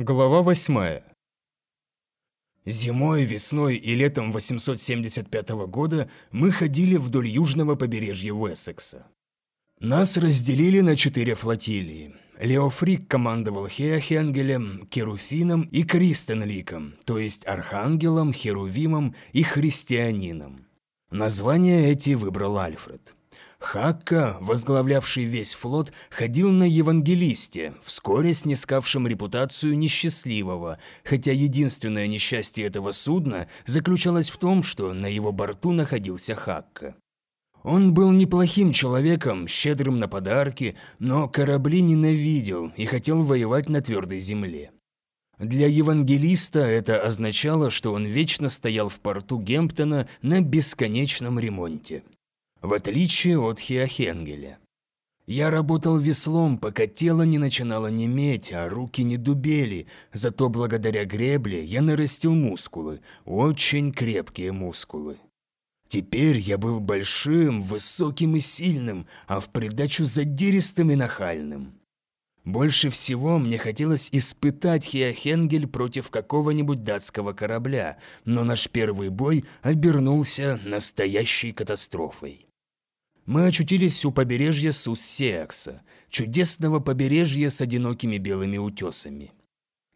Глава 8. Зимой, весной и летом 875 года мы ходили вдоль южного побережья Уэссекса. Нас разделили на четыре флотилии. Леофрик командовал Хеохенгелем, Керуфином и Кристенликом, то есть Архангелом, Херувимом и Христианином. Названия эти выбрал Альфред. Хакка, возглавлявший весь флот, ходил на евангелисте, вскоре снискавшем репутацию несчастливого, хотя единственное несчастье этого судна заключалось в том, что на его борту находился Хакка. Он был неплохим человеком, щедрым на подарки, но корабли ненавидел и хотел воевать на твердой земле. Для евангелиста это означало, что он вечно стоял в порту Гемптона на бесконечном ремонте в отличие от Хиохенгеля. Я работал веслом, пока тело не начинало неметь, а руки не дубели, зато благодаря гребле я нарастил мускулы, очень крепкие мускулы. Теперь я был большим, высоким и сильным, а в придачу задиристым и нахальным. Больше всего мне хотелось испытать Хиохенгель против какого-нибудь датского корабля, но наш первый бой обернулся настоящей катастрофой мы очутились у побережья Суссеакса, чудесного побережья с одинокими белыми утесами.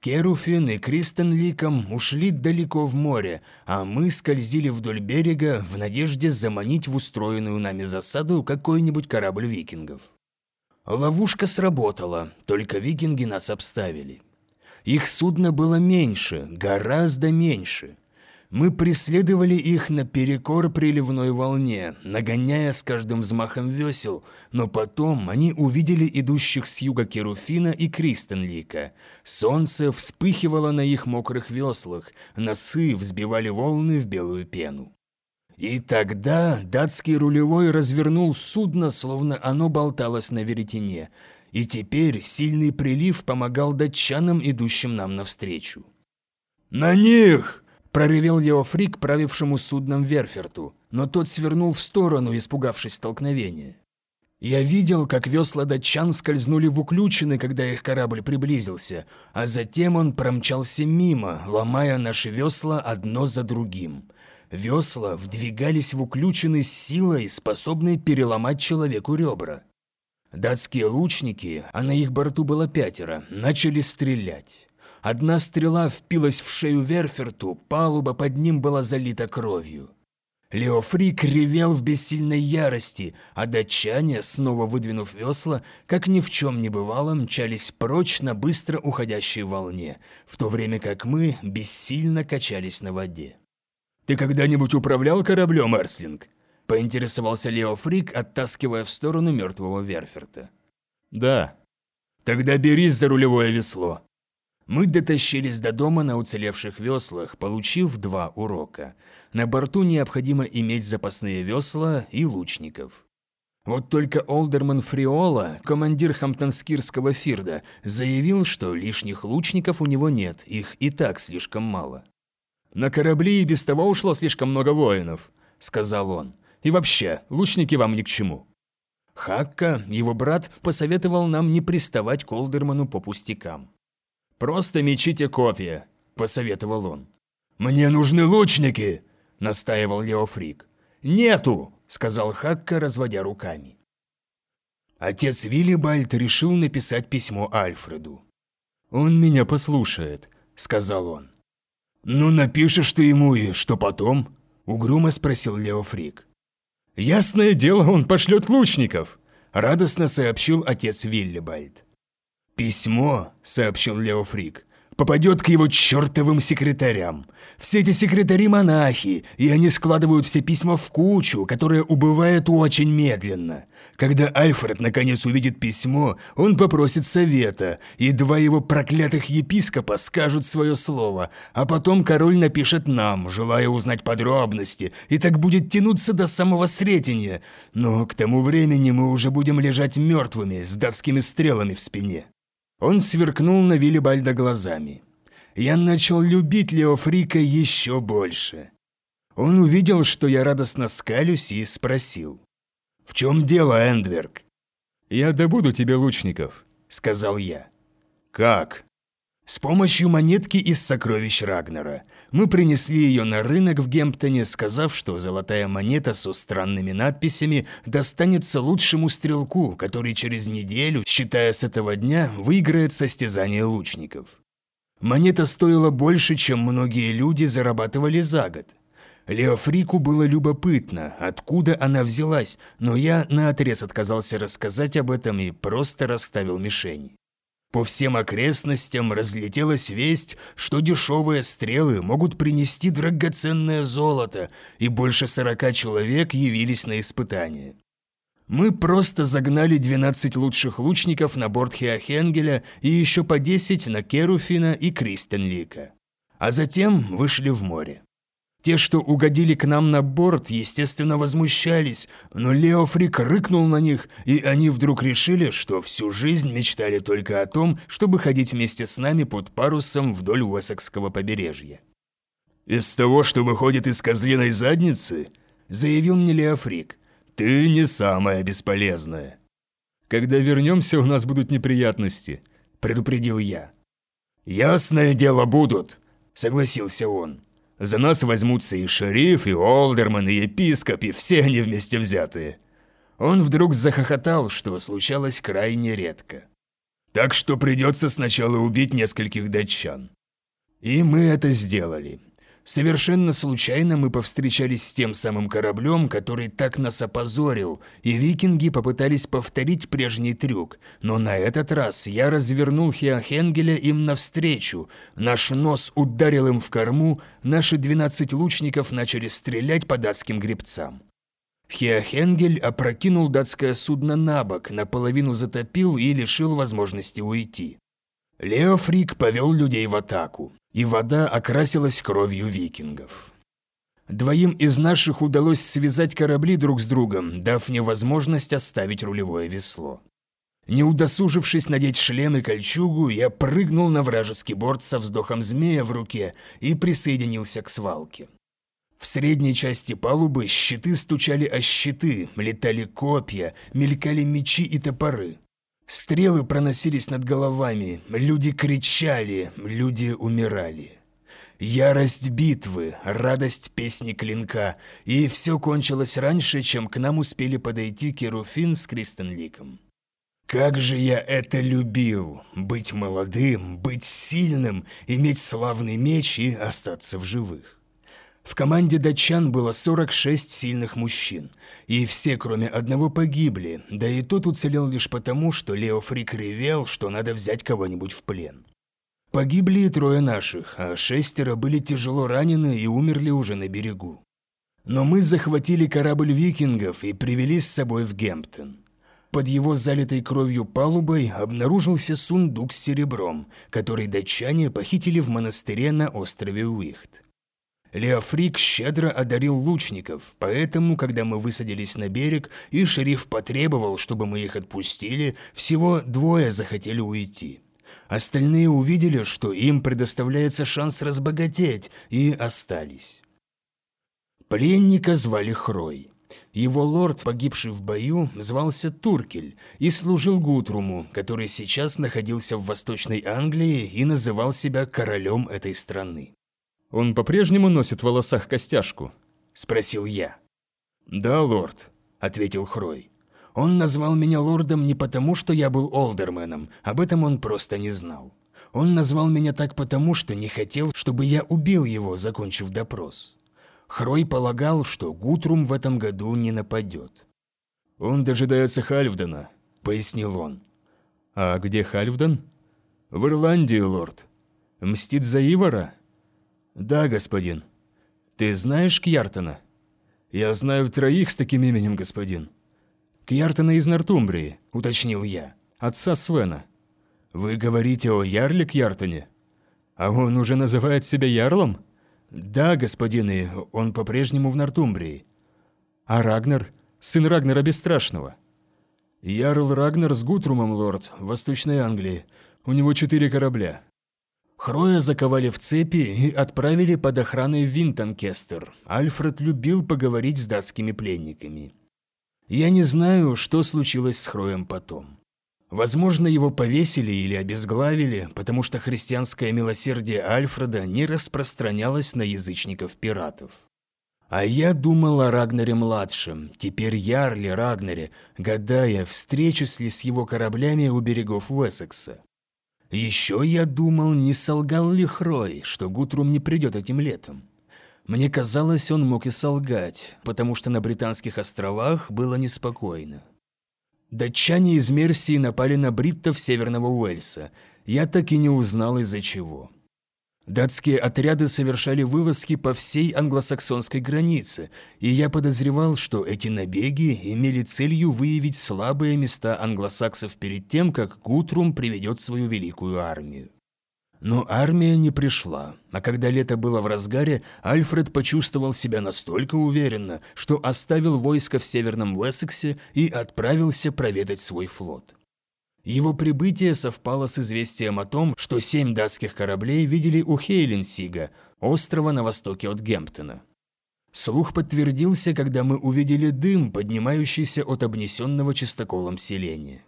Керуфин и Кристенликом ушли далеко в море, а мы скользили вдоль берега в надежде заманить в устроенную нами засаду какой-нибудь корабль викингов. Ловушка сработала, только викинги нас обставили. Их судно было меньше, гораздо меньше. Мы преследовали их наперекор приливной волне, нагоняя с каждым взмахом весел, но потом они увидели идущих с юга Керуфина и Кристенлика. Солнце вспыхивало на их мокрых веслах, носы взбивали волны в белую пену. И тогда датский рулевой развернул судно, словно оно болталось на веретене, и теперь сильный прилив помогал датчанам, идущим нам навстречу. «На них!» Проревел его фрик, правившему судном Верферту, но тот свернул в сторону, испугавшись столкновения. Я видел, как весла датчан скользнули в уключины, когда их корабль приблизился, а затем он промчался мимо, ломая наши весла одно за другим. Весла вдвигались в уключины с силой, способной переломать человеку ребра. Датские лучники, а на их борту было пятеро, начали стрелять. Одна стрела впилась в шею Верферту, палуба под ним была залита кровью. Леофрик ревел в бессильной ярости, а датчане, снова выдвинув весла, как ни в чем не бывало, мчались прочь на быстро уходящей волне, в то время как мы бессильно качались на воде. «Ты когда-нибудь управлял кораблем, Эрслинг?» – поинтересовался Леофрик, оттаскивая в сторону мертвого Верферта. «Да». «Тогда берись за рулевое весло», мы дотащились до дома на уцелевших веслах, получив два урока. На борту необходимо иметь запасные весла и лучников. Вот только Олдерман Фриола, командир Хамптонскирского фирда, заявил, что лишних лучников у него нет, их и так слишком мало. «На корабли и без того ушло слишком много воинов», – сказал он. «И вообще, лучники вам ни к чему». Хакка, его брат, посоветовал нам не приставать к Олдерману по пустякам. «Просто мечите копья», – посоветовал он. «Мне нужны лучники», – настаивал Леофрик. «Нету», – сказал Хакка, разводя руками. Отец Виллибальд решил написать письмо Альфреду. «Он меня послушает», – сказал он. «Ну, напишешь ты ему и что потом?» – угрюмо спросил Леофрик. «Ясное дело, он пошлет лучников», – радостно сообщил отец Виллибальд. «Письмо», — сообщил Лео Фрик, — «попадет к его чертовым секретарям. Все эти секретари монахи, и они складывают все письма в кучу, которая убывает очень медленно. Когда Альфред наконец увидит письмо, он попросит совета, и два его проклятых епископа скажут свое слово, а потом король напишет нам, желая узнать подробности, и так будет тянуться до самого Сретения. Но к тому времени мы уже будем лежать мертвыми с датскими стрелами в спине». Он сверкнул на Виллибальда глазами. Я начал любить Леофрика еще больше. Он увидел, что я радостно скалюсь и спросил. «В чем дело, Эндверг?» «Я добуду тебе лучников», — сказал я. «Как?» С помощью монетки из сокровищ Рагнера. Мы принесли ее на рынок в Гемптоне, сказав, что золотая монета со странными надписями достанется лучшему стрелку, который через неделю, считая с этого дня, выиграет состязание лучников. Монета стоила больше, чем многие люди зарабатывали за год. Леофрику было любопытно, откуда она взялась, но я наотрез отказался рассказать об этом и просто расставил мишени. По всем окрестностям разлетелась весть, что дешевые стрелы могут принести драгоценное золото, и больше сорока человек явились на испытание. Мы просто загнали 12 лучших лучников на борт Хеохенгеля и еще по 10 на Керуфина и Кристенлика. А затем вышли в море. Те, что угодили к нам на борт, естественно, возмущались, но Леофрик рыкнул на них, и они вдруг решили, что всю жизнь мечтали только о том, чтобы ходить вместе с нами под парусом вдоль Уэссекского побережья. «Из того, что выходит из козлиной задницы?» – заявил мне Леофрик. «Ты не самая бесполезная». «Когда вернемся, у нас будут неприятности», – предупредил я. «Ясное дело будут», – согласился он. За нас возьмутся и шериф, и олдерман, и епископ, и все они вместе взятые. Он вдруг захохотал, что случалось крайне редко. Так что придется сначала убить нескольких датчан. И мы это сделали. Совершенно случайно мы повстречались с тем самым кораблем, который так нас опозорил, и викинги попытались повторить прежний трюк, но на этот раз я развернул Хеохенгеля им навстречу, наш нос ударил им в корму, наши 12 лучников начали стрелять по датским гребцам. Хеохенгель опрокинул датское судно на бок, наполовину затопил и лишил возможности уйти. Леофрик повел людей в атаку и вода окрасилась кровью викингов. Двоим из наших удалось связать корабли друг с другом, дав мне возможность оставить рулевое весло. Не удосужившись надеть шлем и кольчугу, я прыгнул на вражеский борт со вздохом змея в руке и присоединился к свалке. В средней части палубы щиты стучали о щиты, летали копья, мелькали мечи и топоры. Стрелы проносились над головами, люди кричали, люди умирали. Ярость битвы, радость песни клинка, и все кончилось раньше, чем к нам успели подойти Керуфин с Кристенликом. Как же я это любил! Быть молодым, быть сильным, иметь славный меч и остаться в живых. В команде датчан было 46 сильных мужчин, и все, кроме одного, погибли, да и тот уцелел лишь потому, что Лео Фрик ревел, что надо взять кого-нибудь в плен. Погибли и трое наших, а шестеро были тяжело ранены и умерли уже на берегу. Но мы захватили корабль викингов и привели с собой в Гемптон. Под его залитой кровью палубой обнаружился сундук с серебром, который датчане похитили в монастыре на острове Уихт. Леофрик щедро одарил лучников, поэтому, когда мы высадились на берег и шериф потребовал, чтобы мы их отпустили, всего двое захотели уйти. Остальные увидели, что им предоставляется шанс разбогатеть, и остались. Пленника звали Хрой. Его лорд, погибший в бою, звался Туркель и служил Гутруму, который сейчас находился в Восточной Англии и называл себя королем этой страны. Он по-прежнему носит в волосах костяшку?» – спросил я. «Да, лорд», – ответил Хрой. «Он назвал меня лордом не потому, что я был олдерменом, об этом он просто не знал. Он назвал меня так потому, что не хотел, чтобы я убил его, закончив допрос. Хрой полагал, что Гутрум в этом году не нападет. «Он дожидается Хальфдена», – пояснил он. «А где Хальфден?» «В Ирландии, лорд. Мстит за Ивара?» «Да, господин». «Ты знаешь Кьяртона?» «Я знаю троих с таким именем, господин». «Кьяртона из Нортумбрии», – уточнил я. «Отца Свена». «Вы говорите о Ярле Кьяртоне? А он уже называет себя Ярлом?» «Да, господин, и он по-прежнему в Нортумбрии». «А Рагнар? Сын Рагнара Бесстрашного?» «Ярл Рагнар с Гутрумом, лорд, в Восточной Англии. У него четыре корабля. Хроя заковали в цепи и отправили под охраной в Винтонкестер. Альфред любил поговорить с датскими пленниками. Я не знаю, что случилось с Хроем потом. Возможно, его повесили или обезглавили, потому что христианское милосердие Альфреда не распространялось на язычников-пиратов. А я думал о Рагнаре-младшем, теперь Ярли Рагнаре, гадая, встречусь ли с его кораблями у берегов Уэссекса. Еще я думал, не солгал ли Хрой, что Гутрум не придет этим летом. Мне казалось, он мог и солгать, потому что на Британских островах было неспокойно. Датчане из Мерсии напали на бриттов Северного Уэльса. Я так и не узнал из-за чего. Датские отряды совершали вылазки по всей англосаксонской границе, и я подозревал, что эти набеги имели целью выявить слабые места англосаксов перед тем, как Гутрум приведет свою великую армию. Но армия не пришла, а когда лето было в разгаре, Альфред почувствовал себя настолько уверенно, что оставил войско в Северном Уэссексе и отправился проведать свой флот. Его прибытие совпало с известием о том, что семь датских кораблей видели у Хейленсига, острова на востоке от Гемптона. Слух подтвердился, когда мы увидели дым, поднимающийся от обнесенного чистоколом селения.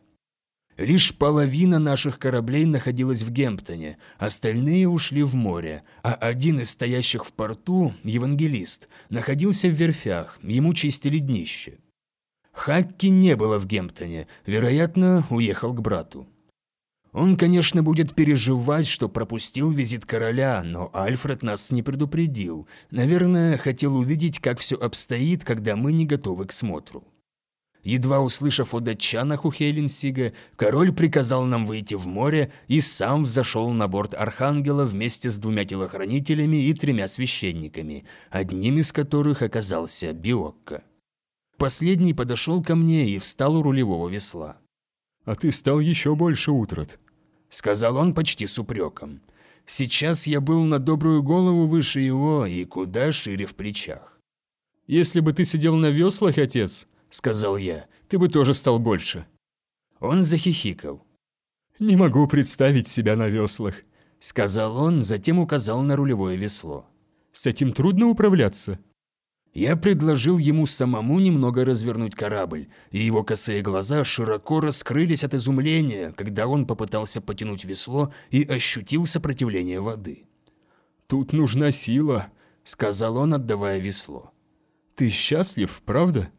Лишь половина наших кораблей находилась в Гемптоне, остальные ушли в море, а один из стоящих в порту, евангелист, находился в верфях, ему чистили днище. Хакки не было в Гемптоне, вероятно, уехал к брату. Он, конечно, будет переживать, что пропустил визит короля, но Альфред нас не предупредил. Наверное, хотел увидеть, как все обстоит, когда мы не готовы к смотру. Едва услышав о датчанах у Хейленсига, король приказал нам выйти в море и сам взошел на борт Архангела вместе с двумя телохранителями и тремя священниками, одним из которых оказался Биокко. Последний подошел ко мне и встал у рулевого весла. «А ты стал еще больше утрат», — сказал он почти с упреком. «Сейчас я был на добрую голову выше его и куда шире в плечах». «Если бы ты сидел на веслах, отец», — сказал я, — «ты бы тоже стал больше». Он захихикал. «Не могу представить себя на веслах», — сказал он, затем указал на рулевое весло. «С этим трудно управляться». Я предложил ему самому немного развернуть корабль, и его косые глаза широко раскрылись от изумления, когда он попытался потянуть весло и ощутил сопротивление воды. «Тут нужна сила», — сказал он, отдавая весло. «Ты счастлив, правда?»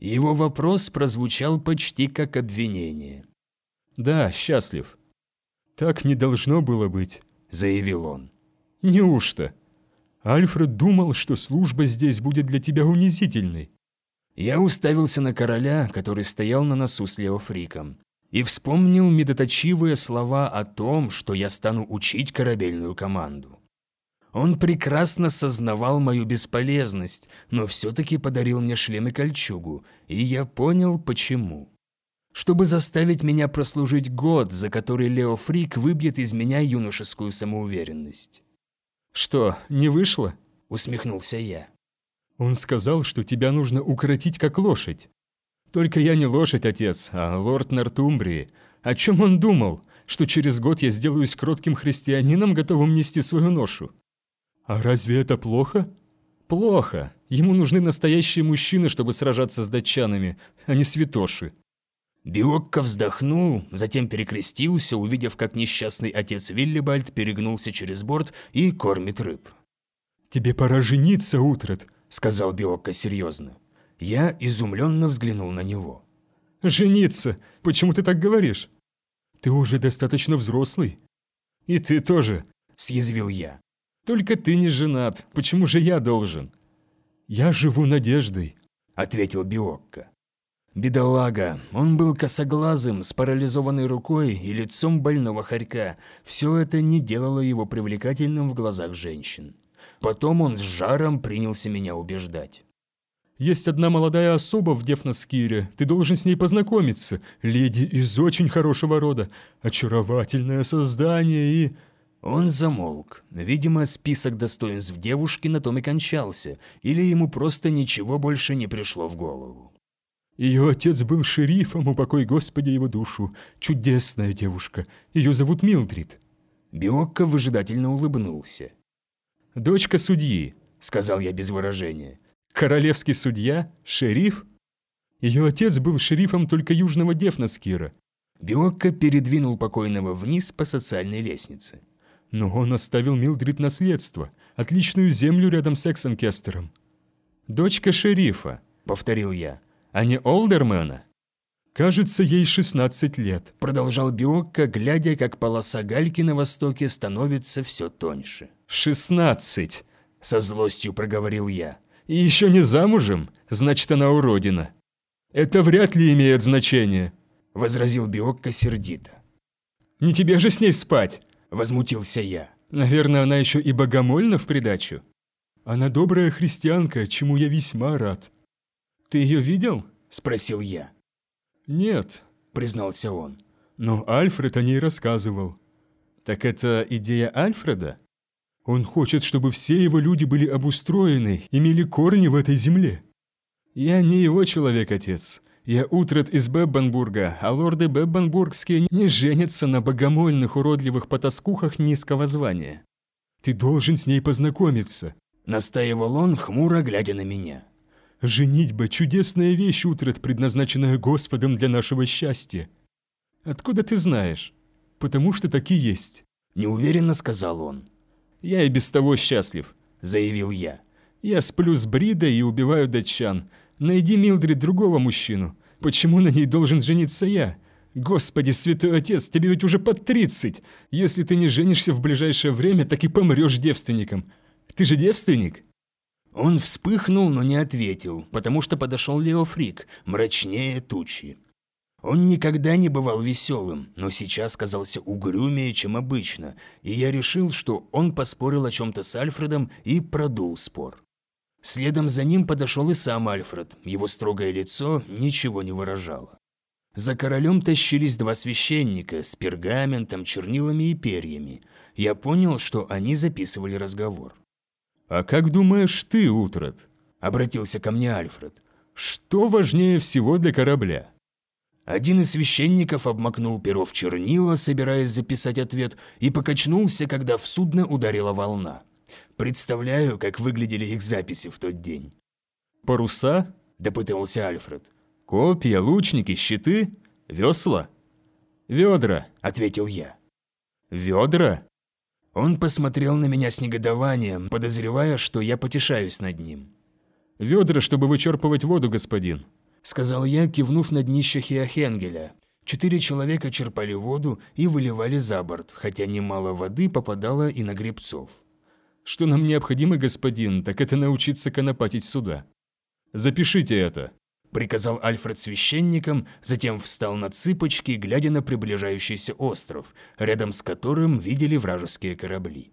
Его вопрос прозвучал почти как обвинение. «Да, счастлив». «Так не должно было быть», — заявил он. «Неужто?» Альфред думал, что служба здесь будет для тебя унизительной. Я уставился на короля, который стоял на носу с Леофриком, и вспомнил медоточивые слова о том, что я стану учить корабельную команду. Он прекрасно сознавал мою бесполезность, но все-таки подарил мне шлем и кольчугу, и я понял, почему. Чтобы заставить меня прослужить год, за который Лео Фрик выбьет из меня юношескую самоуверенность. «Что, не вышло?» – усмехнулся я. «Он сказал, что тебя нужно укротить как лошадь. Только я не лошадь, отец, а лорд Нортумбрии. О чем он думал? Что через год я сделаюсь кротким христианином, готовым нести свою ношу? А разве это плохо? Плохо. Ему нужны настоящие мужчины, чтобы сражаться с датчанами, а не святоши. Биокко вздохнул, затем перекрестился, увидев, как несчастный отец Виллибальд перегнулся через борт и кормит рыб. «Тебе пора жениться, Утрат», — сказал Биокко серьезно. Я изумленно взглянул на него. «Жениться? Почему ты так говоришь? Ты уже достаточно взрослый». «И ты тоже», — съязвил я. «Только ты не женат, почему же я должен?» «Я живу надеждой», — ответил Биокко. Бедолага, он был косоглазым, с парализованной рукой и лицом больного хорька. Все это не делало его привлекательным в глазах женщин. Потом он с жаром принялся меня убеждать. «Есть одна молодая особа в Дефнаскире, ты должен с ней познакомиться. Леди из очень хорошего рода, очаровательное создание и...» Он замолк. Видимо, список достоинств девушки на том и кончался, или ему просто ничего больше не пришло в голову. Ее отец был шерифом, упокой Господи его душу. Чудесная девушка. Ее зовут Милдрид». Биокко выжидательно улыбнулся. «Дочка судьи», — сказал я без выражения. «Королевский судья? Шериф?» Ее отец был шерифом только Южного Дефнаскира. Биокко передвинул покойного вниз по социальной лестнице. Но он оставил Милдрид наследство, отличную землю рядом с Эксенкестером. «Дочка шерифа», — повторил я, — «а не Олдермена». «Кажется, ей 16 лет», — продолжал Биокко, глядя, как полоса гальки на востоке становится все тоньше. «Шестнадцать», — со злостью проговорил я. «И еще не замужем? Значит, она уродина». «Это вряд ли имеет значение», — возразил Биокко сердито. «Не тебе же с ней спать!» – возмутился я. «Наверное, она еще и богомольна в придачу?» «Она добрая христианка, чему я весьма рад». «Ты ее видел?» – спросил я. «Нет», – признался он. «Но Альфред о ней рассказывал». «Так это идея Альфреда?» «Он хочет, чтобы все его люди были обустроены, имели корни в этой земле». «Я не его человек, отец. Я Утрат из Беббенбурга, а лорды Беббенбургские не женятся на богомольных уродливых потаскухах низкого звания. Ты должен с ней познакомиться. Настаивал он, хмуро глядя на меня. Женитьба – чудесная вещь, Утрат, предназначенная Господом для нашего счастья. Откуда ты знаешь? Потому что такие есть. Неуверенно сказал он. Я и без того счастлив, заявил я. Я сплю с Бридой и убиваю датчан. Найди Милдрид другого мужчину. Почему на ней должен жениться я? Господи, святой отец, тебе ведь уже под 30. Если ты не женишься в ближайшее время, так и помрешь девственником. Ты же девственник?» Он вспыхнул, но не ответил, потому что подошел Лео Фрик, мрачнее тучи. Он никогда не бывал веселым, но сейчас казался угрюмее, чем обычно, и я решил, что он поспорил о чем-то с Альфредом и продул спор. Следом за ним подошел и сам Альфред, его строгое лицо ничего не выражало. За королем тащились два священника с пергаментом, чернилами и перьями. Я понял, что они записывали разговор. «А как думаешь ты, Утрат?» – обратился ко мне Альфред. «Что важнее всего для корабля?» Один из священников обмакнул перо в чернила, собираясь записать ответ, и покачнулся, когда в судно ударила волна. Представляю, как выглядели их записи в тот день. «Паруса?» – допытывался Альфред. «Копья, лучники, щиты, весла?» «Ведра», – ответил я. «Ведра?» Он посмотрел на меня с негодованием, подозревая, что я потешаюсь над ним. «Ведра, чтобы вычерпывать воду, господин», – сказал я, кивнув на днище Хеохенгеля. Четыре человека черпали воду и выливали за борт, хотя немало воды попадало и на гребцов. Что нам необходимо, господин, так это научиться конопатить суда. Запишите это», – приказал Альфред священникам, затем встал на цыпочки, глядя на приближающийся остров, рядом с которым видели вражеские корабли.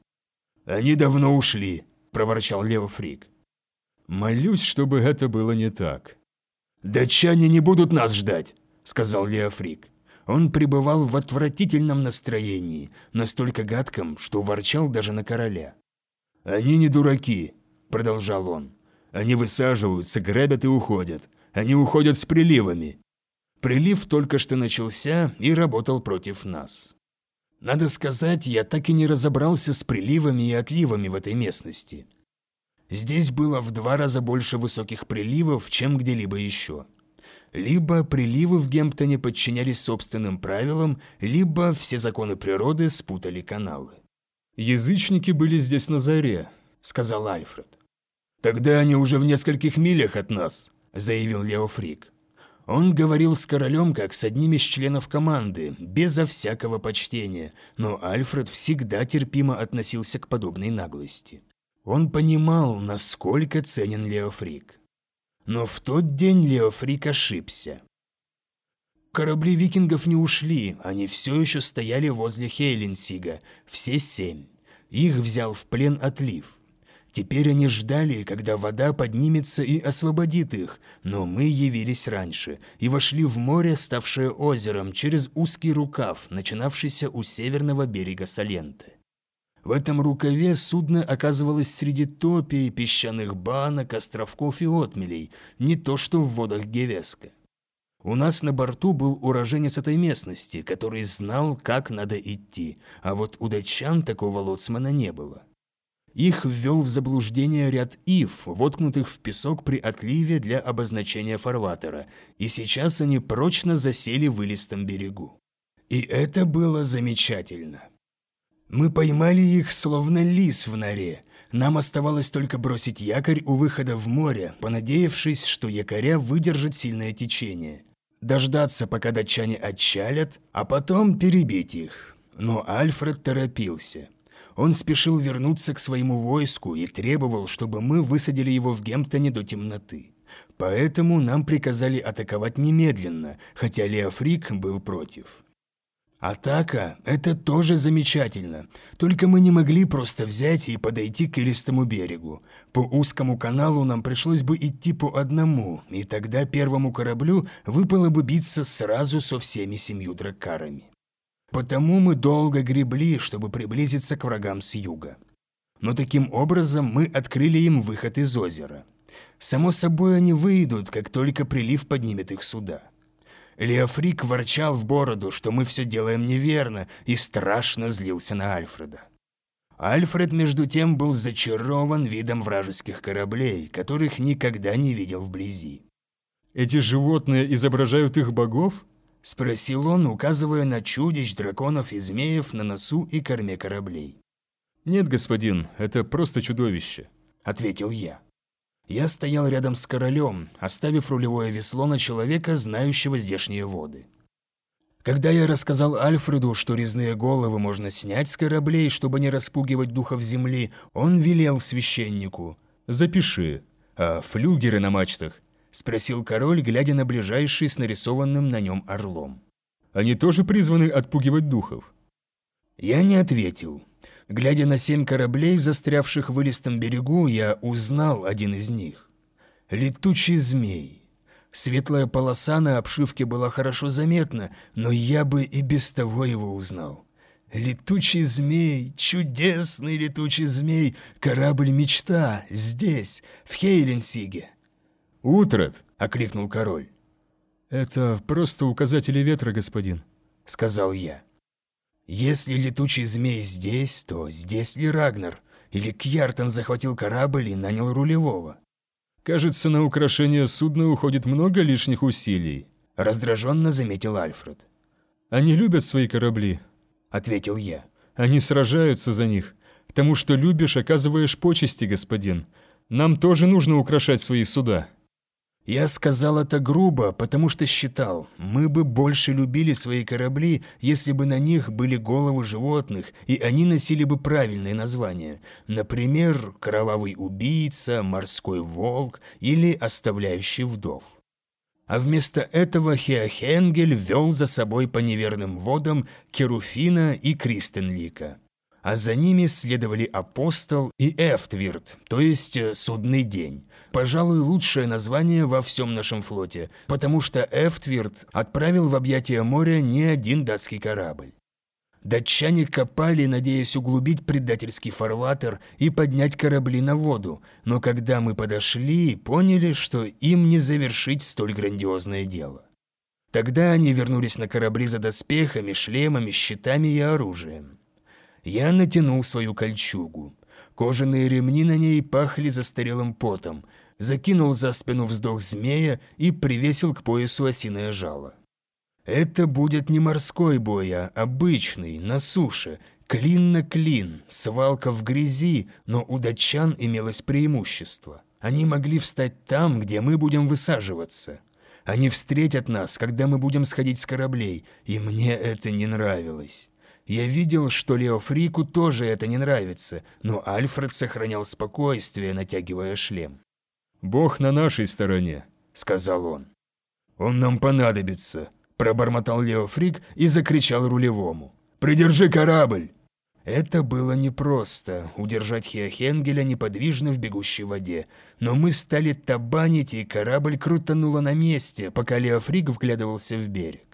«Они давно ушли», – проворчал Лео Фрик. «Молюсь, чтобы это было не так». «Датчане не будут нас ждать», – сказал Лео Фрик. Он пребывал в отвратительном настроении, настолько гадком, что ворчал даже на короля. «Они не дураки», – продолжал он. «Они высаживаются, грабят и уходят. Они уходят с приливами». Прилив только что начался и работал против нас. Надо сказать, я так и не разобрался с приливами и отливами в этой местности. Здесь было в два раза больше высоких приливов, чем где-либо еще. Либо приливы в Гемптоне подчинялись собственным правилам, либо все законы природы спутали каналы. «Язычники были здесь на заре», – сказал Альфред. «Тогда они уже в нескольких милях от нас», – заявил Лео Фрик. Он говорил с королем как с одним из членов команды, безо всякого почтения, но Альфред всегда терпимо относился к подобной наглости. Он понимал, насколько ценен Лео Фрик. Но в тот день Лео Фрик ошибся. Корабли викингов не ушли, они все еще стояли возле Хейленсига, все семь. Их взял в плен отлив. Теперь они ждали, когда вода поднимется и освободит их, но мы явились раньше и вошли в море, ставшее озером, через узкий рукав, начинавшийся у северного берега Саленты. В этом рукаве судно оказывалось среди топий, песчаных банок, островков и отмелей, не то что в водах Гевеска. У нас на борту был уроженец этой местности, который знал, как надо идти, а вот у датчан такого лоцмана не было. Их ввел в заблуждение ряд ив, воткнутых в песок при отливе для обозначения фарватера, и сейчас они прочно засели в илистом берегу. И это было замечательно. Мы поймали их, словно лис в норе. Нам оставалось только бросить якорь у выхода в море, понадеявшись, что якоря выдержат сильное течение. Дождаться, пока датчане отчалят, а потом перебить их. Но Альфред торопился. Он спешил вернуться к своему войску и требовал, чтобы мы высадили его в Гемптоне до темноты. Поэтому нам приказали атаковать немедленно, хотя Леофрик был против. Атака – это тоже замечательно, только мы не могли просто взять и подойти к илистому берегу. По узкому каналу нам пришлось бы идти по одному, и тогда первому кораблю выпало бы биться сразу со всеми семью дракарами. Потому мы долго гребли, чтобы приблизиться к врагам с юга. Но таким образом мы открыли им выход из озера. Само собой они выйдут, как только прилив поднимет их сюда. Леофрик ворчал в бороду, что мы все делаем неверно, и страшно злился на Альфреда. Альфред, между тем, был зачарован видом вражеских кораблей, которых никогда не видел вблизи. «Эти животные изображают их богов?» – спросил он, указывая на чудищ, драконов и змеев на носу и корме кораблей. «Нет, господин, это просто чудовище», – ответил я. Я стоял рядом с королем, оставив рулевое весло на человека, знающего здешние воды. Когда я рассказал Альфреду, что резные головы можно снять с кораблей, чтобы не распугивать духов земли, он велел священнику. «Запиши. А флюгеры на мачтах?» – спросил король, глядя на ближайший с нарисованным на нем орлом. «Они тоже призваны отпугивать духов?» Я не ответил. Глядя на семь кораблей, застрявших в илистом берегу, я узнал один из них. Летучий змей. Светлая полоса на обшивке была хорошо заметна, но я бы и без того его узнал. Летучий змей, чудесный летучий змей, корабль-мечта, здесь, в Хейленсиге. «Утрат!» – окликнул король. «Это просто указатели ветра, господин», – сказал я. Если летучий змей здесь, то здесь ли Рагнар? Или Кьяртон захватил корабль и нанял рулевого? Кажется, на украшение судна уходит много лишних усилий. Раздраженно заметил Альфред. Они любят свои корабли, ответил я. Они сражаются за них. Тому, что любишь, оказываешь почести, господин. Нам тоже нужно украшать свои суда. Я сказал это грубо, потому что считал, мы бы больше любили свои корабли, если бы на них были головы животных, и они носили бы правильные названия. Например, «Кровавый убийца», «Морской волк» или «Оставляющий вдов». А вместо этого Хеохенгель вел за собой по неверным водам Керуфина и Кристенлика а за ними следовали Апостол и Эфтвирт, то есть э, Судный день. Пожалуй, лучшее название во всем нашем флоте, потому что Эфтвирт отправил в объятия моря не один датский корабль. Датчане копали, надеясь углубить предательский фарватер и поднять корабли на воду, но когда мы подошли, поняли, что им не завершить столь грандиозное дело. Тогда они вернулись на корабли за доспехами, шлемами, щитами и оружием. Я натянул свою кольчугу. Кожаные ремни на ней пахли застарелым потом, закинул за спину вздох змея и привесил к поясу осиное жало. Это будет не морской бой, а обычный, на суше, клин на клин, свалка в грязи, но у датчан имелось преимущество. Они могли встать там, где мы будем высаживаться. Они встретят нас, когда мы будем сходить с кораблей, и мне это не нравилось. Я видел, что Леофрику тоже это не нравится, но Альфред сохранял спокойствие, натягивая шлем. «Бог на нашей стороне», — сказал он. «Он нам понадобится», — пробормотал Леофрик и закричал рулевому. «Придержи корабль!» Это было непросто – удержать Хеохенгеля неподвижно в бегущей воде. Но мы стали табанить, и корабль крутануло на месте, пока Леофрик вглядывался в берег.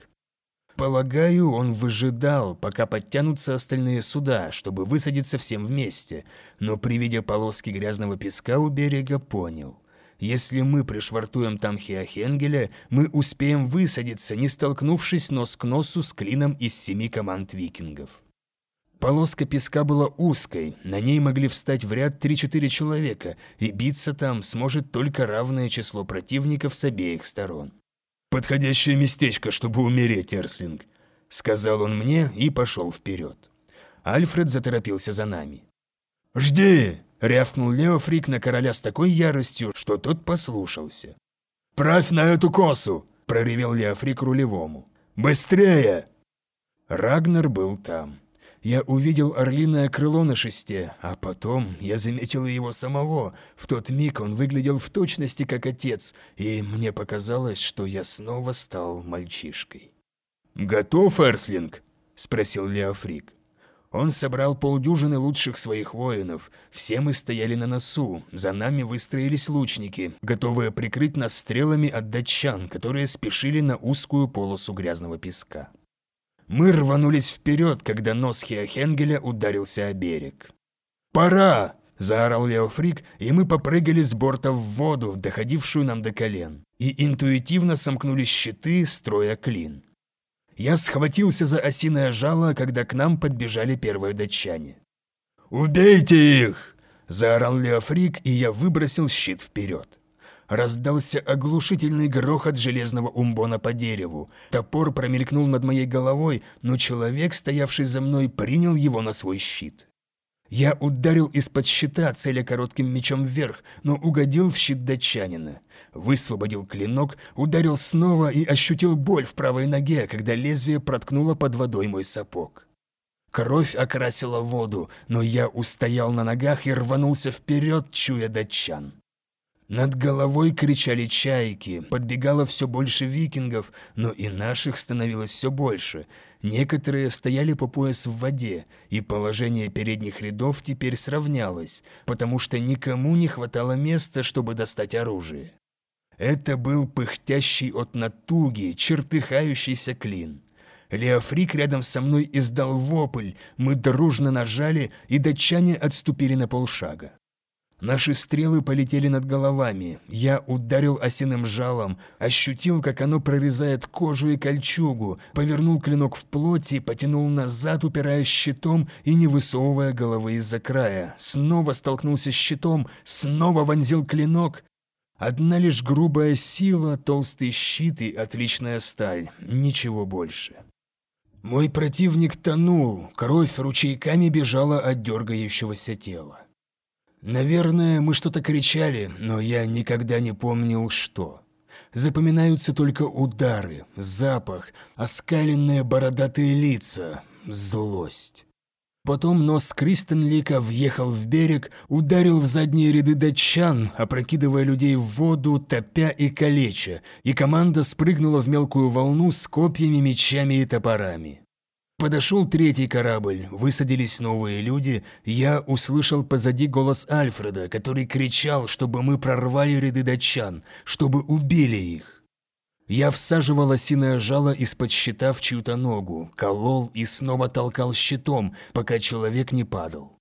Полагаю, он выжидал, пока подтянутся остальные суда, чтобы высадиться всем вместе, но при виде полоски грязного песка у берега понял. Если мы пришвартуем там Хеохенгеля, мы успеем высадиться, не столкнувшись нос к носу с клином из семи команд викингов. Полоска песка была узкой, на ней могли встать в ряд 3-4 человека, и биться там сможет только равное число противников с обеих сторон. «Подходящее местечко, чтобы умереть, Эрслинг», – сказал он мне и пошел вперед. Альфред заторопился за нами. «Жди!» – рявкнул Леофрик на короля с такой яростью, что тот послушался. «Правь на эту косу!» – проревел Леофрик рулевому. «Быстрее!» Рагнар был там. Я увидел орлиное крыло на шесте, а потом я заметил его самого. В тот миг он выглядел в точности как отец, и мне показалось, что я снова стал мальчишкой. «Готов, Эрслинг?» – спросил Леофрик. Он собрал полдюжины лучших своих воинов. Все мы стояли на носу, за нами выстроились лучники, готовые прикрыть нас стрелами от датчан, которые спешили на узкую полосу грязного песка. Мы рванулись вперед, когда нос Хеохенгеля ударился о берег. «Пора!» – заорал Леофрик, и мы попрыгали с борта в воду, доходившую нам до колен, и интуитивно сомкнули щиты, строя клин. Я схватился за осиное жало, когда к нам подбежали первые датчане. «Убейте их!» – заорал Леофрик, и я выбросил щит вперед. Раздался оглушительный грохот железного умбона по дереву. Топор промелькнул над моей головой, но человек, стоявший за мной, принял его на свой щит. Я ударил из-под щита, целя коротким мечом вверх, но угодил в щит датчанина. Высвободил клинок, ударил снова и ощутил боль в правой ноге, когда лезвие проткнуло под водой мой сапог. Кровь окрасила воду, но я устоял на ногах и рванулся вперед, чуя датчан. Над головой кричали чайки, подбегало все больше викингов, но и наших становилось все больше. Некоторые стояли по пояс в воде, и положение передних рядов теперь сравнялось, потому что никому не хватало места, чтобы достать оружие. Это был пыхтящий от натуги, чертыхающийся клин. Леофрик рядом со мной издал вопль, мы дружно нажали, и датчане отступили на полшага. Наши стрелы полетели над головами. Я ударил осиным жалом, ощутил, как оно прорезает кожу и кольчугу, повернул клинок в плоти, потянул назад, упираясь щитом и не высовывая головы из-за края. Снова столкнулся с щитом, снова вонзил клинок. Одна лишь грубая сила, толстый щит и отличная сталь. Ничего больше. Мой противник тонул, кровь ручейками бежала от дергающегося тела. Наверное, мы что-то кричали, но я никогда не помнил, что. Запоминаются только удары, запах, оскаленные бородатые лица, злость. Потом нос Кристенлика въехал в берег, ударил в задние ряды датчан, опрокидывая людей в воду, топя и калеча, и команда спрыгнула в мелкую волну с копьями, мечами и топорами. Подошел третий корабль, высадились новые люди, я услышал позади голос Альфреда, который кричал, чтобы мы прорвали ряды датчан, чтобы убили их. Я всаживал осиное жало из-под щита в чью-то ногу, колол и снова толкал щитом, пока человек не падал.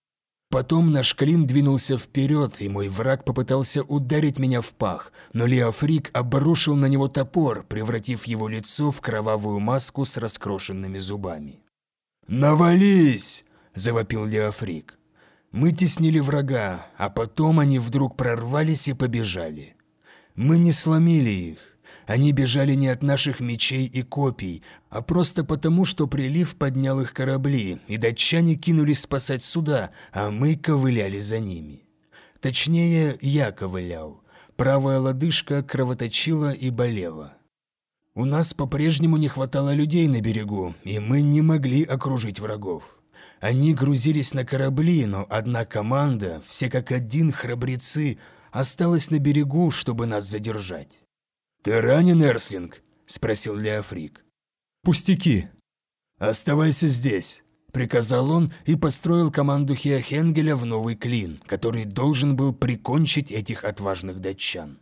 Потом наш клин двинулся вперед, и мой враг попытался ударить меня в пах, но Леофрик обрушил на него топор, превратив его лицо в кровавую маску с раскрошенными зубами. «Навались!» – завопил Леофрик. Мы теснили врага, а потом они вдруг прорвались и побежали. Мы не сломили их. Они бежали не от наших мечей и копий, а просто потому, что прилив поднял их корабли, и датчане кинулись спасать суда, а мы ковыляли за ними. Точнее, я ковылял. Правая лодыжка кровоточила и болела. У нас по-прежнему не хватало людей на берегу, и мы не могли окружить врагов. Они грузились на корабли, но одна команда, все как один храбрецы, осталась на берегу, чтобы нас задержать. «Ты ранен, Эрслинг?» – спросил Леофрик. «Пустяки». «Оставайся здесь», – приказал он и построил команду Хеохенгеля в новый клин, который должен был прикончить этих отважных датчан.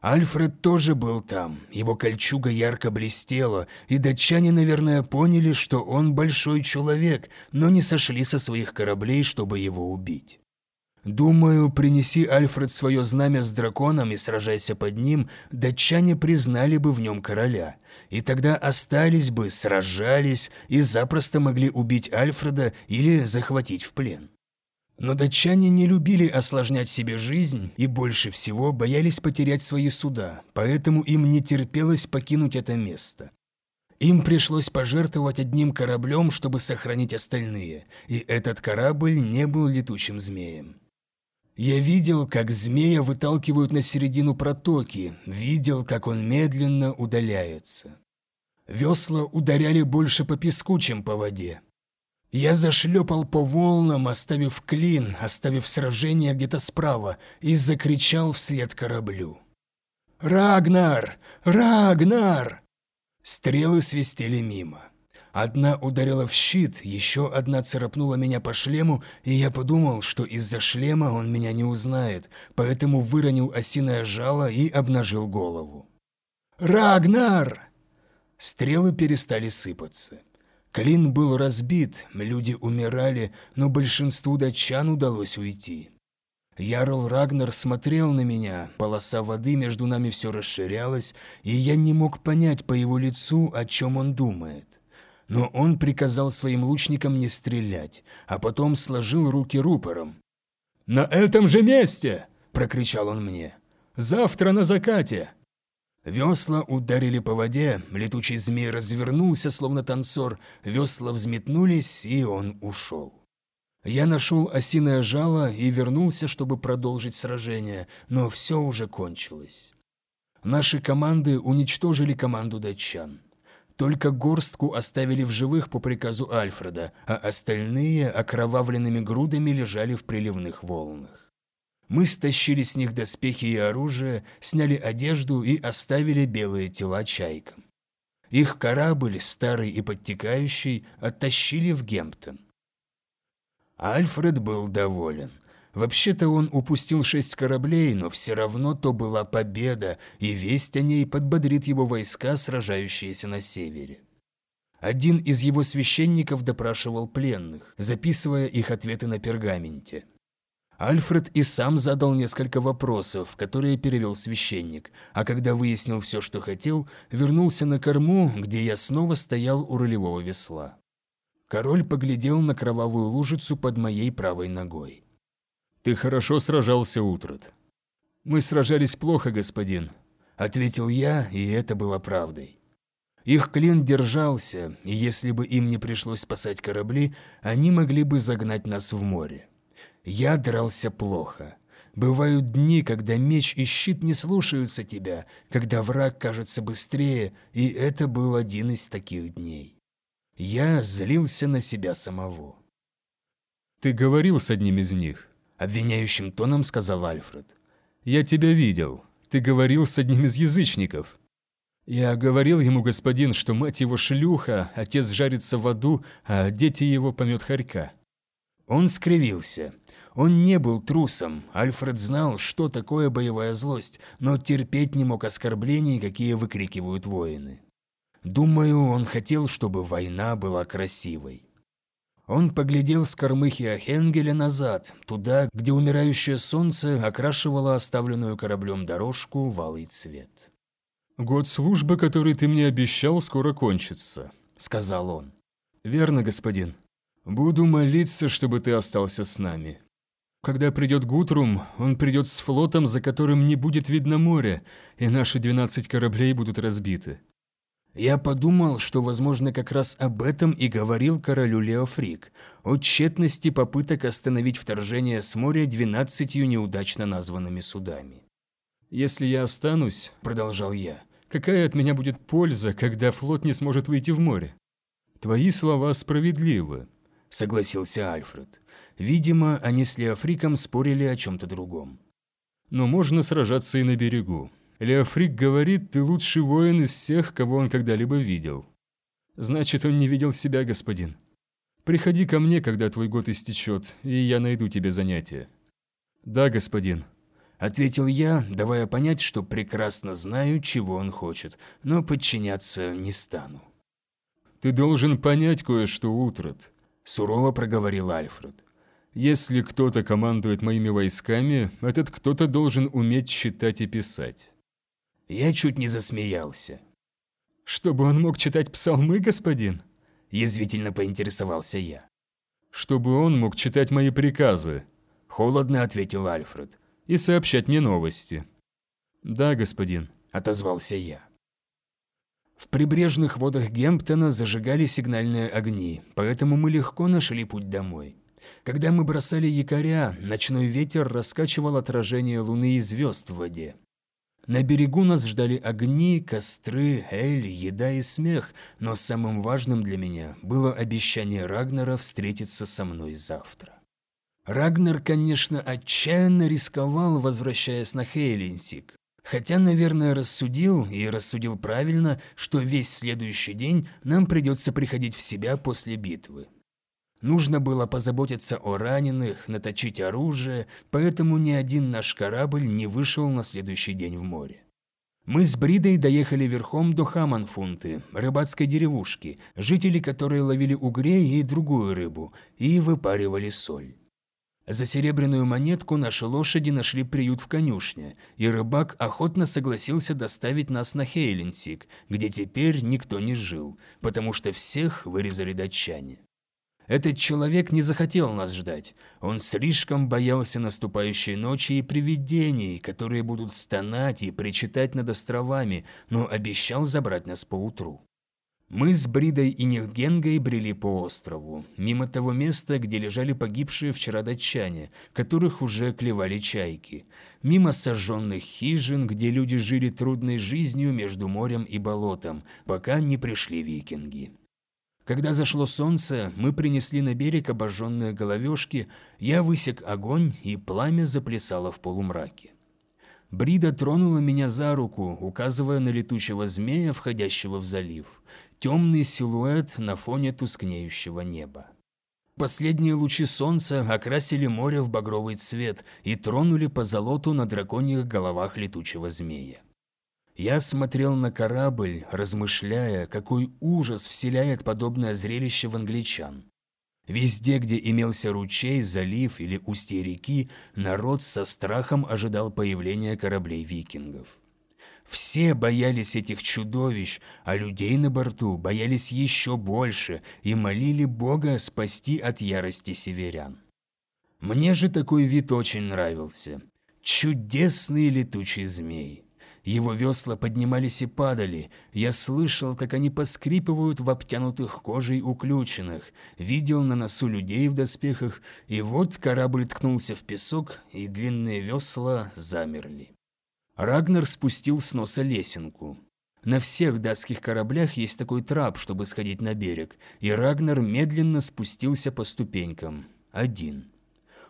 Альфред тоже был там, его кольчуга ярко блестела, и датчане, наверное, поняли, что он большой человек, но не сошли со своих кораблей, чтобы его убить. Думаю, принеси Альфред свое знамя с драконом и сражайся под ним, датчане признали бы в нем короля, и тогда остались бы, сражались и запросто могли убить Альфреда или захватить в плен. Но датчане не любили осложнять себе жизнь и больше всего боялись потерять свои суда, поэтому им не терпелось покинуть это место. Им пришлось пожертвовать одним кораблем, чтобы сохранить остальные, и этот корабль не был летучим змеем. Я видел, как змея выталкивают на середину протоки, видел, как он медленно удаляется. Весла ударяли больше по песку, чем по воде. Я зашлепал по волнам, оставив клин, оставив сражение где-то справа, и закричал вслед кораблю. «Рагнар! Рагнар!» Стрелы свистели мимо. Одна ударила в щит, еще одна царапнула меня по шлему, и я подумал, что из-за шлема он меня не узнает, поэтому выронил осиное жало и обнажил голову. «Рагнар!» Стрелы перестали сыпаться. Клин был разбит, люди умирали, но большинству датчан удалось уйти. Ярл Рагнар смотрел на меня, полоса воды между нами все расширялась, и я не мог понять по его лицу, о чем он думает. Но он приказал своим лучникам не стрелять, а потом сложил руки рупором. «На этом же месте!» – прокричал он мне. «Завтра на закате!» Весла ударили по воде, летучий змей развернулся, словно танцор, весла взметнулись, и он ушел. Я нашел осиное жало и вернулся, чтобы продолжить сражение, но все уже кончилось. Наши команды уничтожили команду датчан. Только горстку оставили в живых по приказу Альфреда, а остальные окровавленными грудами лежали в приливных волнах. Мы стащили с них доспехи и оружие, сняли одежду и оставили белые тела чайкам. Их корабль, старый и подтекающий, оттащили в Гемптон. Альфред был доволен. Вообще-то он упустил шесть кораблей, но все равно то была победа, и весть о ней подбодрит его войска, сражающиеся на севере. Один из его священников допрашивал пленных, записывая их ответы на пергаменте. Альфред и сам задал несколько вопросов, которые перевел священник, а когда выяснил все, что хотел, вернулся на корму, где я снова стоял у рулевого весла. Король поглядел на кровавую лужицу под моей правой ногой. «Ты хорошо сражался, Утрат». «Мы сражались плохо, господин», — ответил я, и это было правдой. Их клин держался, и если бы им не пришлось спасать корабли, они могли бы загнать нас в море. Я дрался плохо. Бывают дни, когда меч и щит не слушаются тебя, когда враг кажется быстрее, и это был один из таких дней. Я злился на себя самого. «Ты говорил с одним из них?» – обвиняющим тоном сказал Альфред. «Я тебя видел. Ты говорил с одним из язычников». «Я говорил ему, господин, что мать его шлюха, отец жарится в аду, а дети его помет хорька». Он скривился. Он не был трусом, Альфред знал, что такое боевая злость, но терпеть не мог оскорблений, какие выкрикивают воины. Думаю, он хотел, чтобы война была красивой. Он поглядел с кормы Хенгеля назад, туда, где умирающее солнце окрашивало оставленную кораблем дорожку в алый цвет. «Год службы, который ты мне обещал, скоро кончится», — сказал он. «Верно, господин. Буду молиться, чтобы ты остался с нами. Когда придет Гутрум, он придет с флотом, за которым не будет видно моря, и наши двенадцать кораблей будут разбиты. Я подумал, что, возможно, как раз об этом и говорил королю Леофрик, о тщетности попыток остановить вторжение с моря двенадцатью неудачно названными судами. «Если я останусь», – продолжал я, – «какая от меня будет польза, когда флот не сможет выйти в море?» «Твои слова справедливы», – согласился Альфред. Видимо, они с Леофриком спорили о чем-то другом. «Но можно сражаться и на берегу. Леофрик говорит, ты лучший воин из всех, кого он когда-либо видел. Значит, он не видел себя, господин. Приходи ко мне, когда твой год истечет, и я найду тебе занятие. Да, господин. Ответил я, давая понять, что прекрасно знаю, чего он хочет, но подчиняться не стану. «Ты должен понять кое-что, Утрат», – сурово проговорил Альфред. «Если кто-то командует моими войсками, этот кто-то должен уметь читать и писать. Я чуть не засмеялся. «Чтобы он мог читать псалмы, господин?» – язвительно поинтересовался я. «Чтобы он мог читать мои приказы», – холодно ответил Альфред. «И сообщать мне новости». «Да, господин», – отозвался я. В прибрежных водах Гемптона зажигали сигнальные огни, поэтому мы легко нашли путь домой. Когда мы бросали якоря, ночной ветер раскачивал отражение луны и звезд в воде. На берегу нас ждали огни, костры, эль, еда и смех, но самым важным для меня было обещание Рагнера встретиться со мной завтра. Рагнер, конечно, отчаянно рисковал, возвращаясь на Хейлинсик. Хотя, наверное, рассудил, и рассудил правильно, что весь следующий день нам придется приходить в себя после битвы. Нужно было позаботиться о раненых, наточить оружие, поэтому ни один наш корабль не вышел на следующий день в море. Мы с Бридой доехали верхом до Хаманфунты, рыбацкой деревушки, жители которой ловили угрей и другую рыбу, и выпаривали соль. За серебряную монетку наши лошади нашли приют в конюшне, и рыбак охотно согласился доставить нас на Хейлинсик, где теперь никто не жил, потому что всех вырезали датчане. Этот человек не захотел нас ждать. Он слишком боялся наступающей ночи и привидений, которые будут стонать и причитать над островами, но обещал забрать нас поутру. Мы с Бридой и Нихгенгой брели по острову, мимо того места, где лежали погибшие вчера датчане, которых уже клевали чайки, мимо сожженных хижин, где люди жили трудной жизнью между морем и болотом, пока не пришли викинги. Когда зашло солнце, мы принесли на берег обожженные головешки, я высек огонь, и пламя заплясало в полумраке. Брида тронула меня за руку, указывая на летучего змея, входящего в залив. Темный силуэт на фоне тускнеющего неба. Последние лучи солнца окрасили море в багровый цвет и тронули по золоту на драконьих головах летучего змея. Я смотрел на корабль, размышляя, какой ужас вселяет подобное зрелище в англичан. Везде, где имелся ручей, залив или устье реки, народ со страхом ожидал появления кораблей викингов. Все боялись этих чудовищ, а людей на борту боялись еще больше и молили Бога спасти от ярости северян. Мне же такой вид очень нравился. Чудесный летучий змей. Его весла поднимались и падали. Я слышал, как они поскрипывают в обтянутых кожей уключенных, видел на носу людей в доспехах, и вот корабль ткнулся в песок, и длинные весла замерли. Рагнар спустил с носа лесенку. На всех датских кораблях есть такой трап, чтобы сходить на берег, и Рагнар медленно спустился по ступенькам. Один.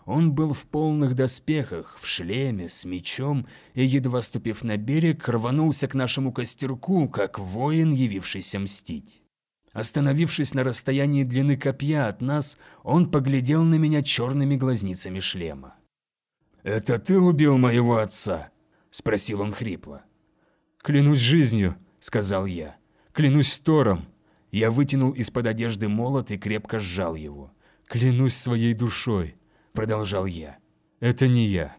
Он был в полных доспехах, в шлеме, с мечом, и, едва ступив на берег, рванулся к нашему костерку, как воин, явившийся мстить. Остановившись на расстоянии длины копья от нас, он поглядел на меня черными глазницами шлема. «Это ты убил моего отца?» – спросил он хрипло. «Клянусь жизнью», – сказал я. «Клянусь Тором». Я вытянул из-под одежды молот и крепко сжал его. «Клянусь своей душой», продолжал я. «Это не я».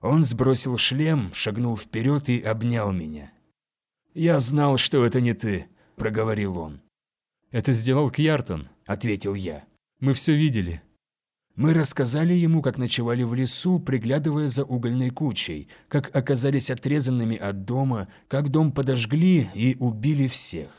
Он сбросил шлем, шагнул вперед и обнял меня. «Я знал, что это не ты», – проговорил он. «Это сделал Кьяртон», – ответил я. «Мы все видели». Мы рассказали ему, как ночевали в лесу, приглядывая за угольной кучей, как оказались отрезанными от дома, как дом подожгли и убили всех.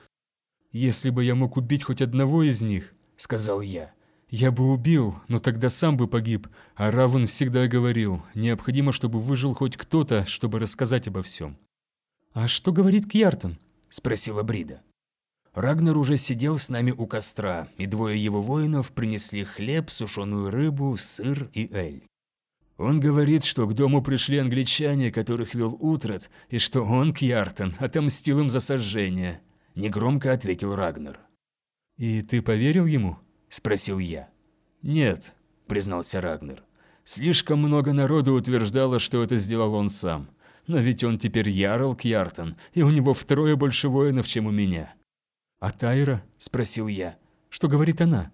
«Если бы я мог убить хоть одного из них», – сказал я, я бы убил, но тогда сам бы погиб, а Равен всегда говорил, необходимо, чтобы выжил хоть кто-то, чтобы рассказать обо всем. «А что говорит Кьяртон?» – спросила Брида. Рагнар уже сидел с нами у костра, и двое его воинов принесли хлеб, сушеную рыбу, сыр и эль. Он говорит, что к дому пришли англичане, которых вел Утрат, и что он, Кьяртон, отомстил им за сожжение. Негромко ответил Рагнар. «И ты поверил ему?» – спросил я. «Нет», – признался Рагнер. «Слишком много народу утверждало, что это сделал он сам. Но ведь он теперь Ярл Кьяртон, и у него втрое больше воинов, чем у меня». «А Тайра?» – спросил я. «Что говорит она?»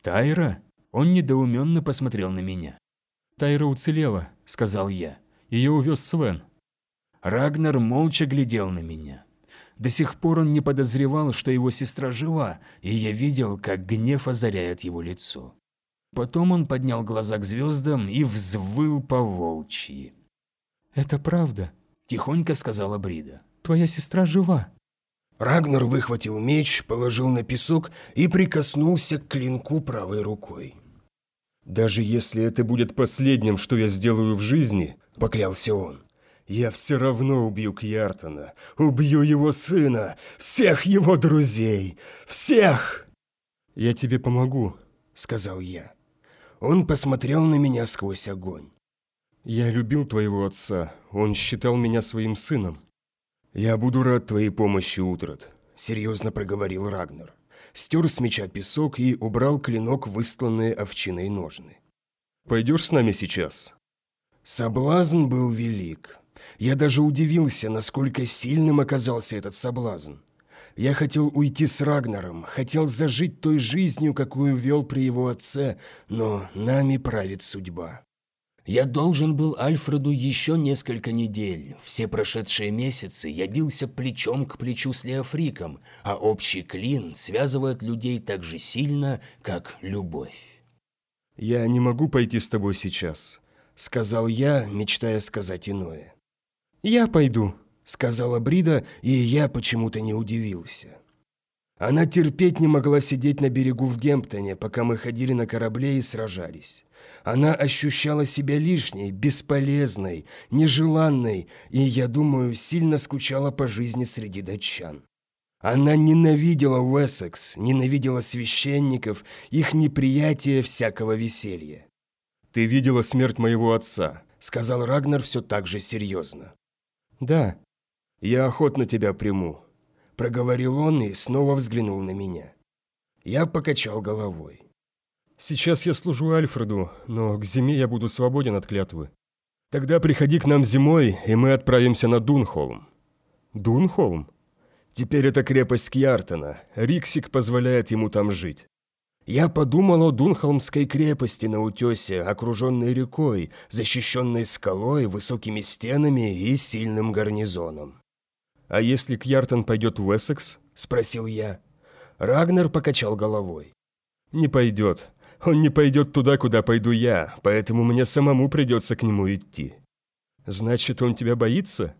«Тайра?» Он недоуменно посмотрел на меня. «Тайра уцелела», – сказал я. «Ее увез Свен». Рагнар молча глядел на меня. До сих пор он не подозревал, что его сестра жива, и я видел, как гнев озаряет его лицо. Потом он поднял глаза к звездам и взвыл по волчьи. «Это правда», – тихонько сказала Брида. «Твоя сестра жива». Рагнар выхватил меч, положил на песок и прикоснулся к клинку правой рукой. «Даже если это будет последним, что я сделаю в жизни», — поклялся он, — «я все равно убью Кьяртона, убью его сына, всех его друзей, всех!» «Я тебе помогу», — сказал я. Он посмотрел на меня сквозь огонь. «Я любил твоего отца, он считал меня своим сыном. Я буду рад твоей помощи, Утрат», — серьезно проговорил Рагнар стер с меча песок и убрал клинок в выстланные овчиной ножны. «Пойдешь с нами сейчас?» Соблазн был велик. Я даже удивился, насколько сильным оказался этот соблазн. Я хотел уйти с Рагнаром, хотел зажить той жизнью, какую вел при его отце, но нами правит судьба. Я должен был Альфреду еще несколько недель. Все прошедшие месяцы я бился плечом к плечу с Леофриком, а общий клин связывает людей так же сильно, как любовь. «Я не могу пойти с тобой сейчас», — сказал я, мечтая сказать иное. «Я пойду», — сказала Брида, и я почему-то не удивился. Она терпеть не могла сидеть на берегу в Гемптоне, пока мы ходили на корабле и сражались. Она ощущала себя лишней, бесполезной, нежеланной, и, я думаю, сильно скучала по жизни среди датчан. Она ненавидела Уэссекс, ненавидела священников, их неприятие всякого веселья. «Ты видела смерть моего отца», — сказал Рагнар все так же серьезно. «Да, я охотно тебя приму», — проговорил он и снова взглянул на меня. Я покачал головой. Сейчас я служу Альфреду, но к зиме я буду свободен от клятвы. Тогда приходи к нам зимой, и мы отправимся на Дунхолм». «Дунхолм?» «Теперь это крепость Кьяртона. Риксик позволяет ему там жить». Я подумал о Дунхолмской крепости на утесе, окруженной рекой, защищенной скалой, высокими стенами и сильным гарнизоном. «А если Кьяртон пойдет в Уэссекс?» – спросил я. Рагнер покачал головой. «Не пойдет. Он не пойдет туда, куда пойду я, поэтому мне самому придется к нему идти. Значит, он тебя боится?»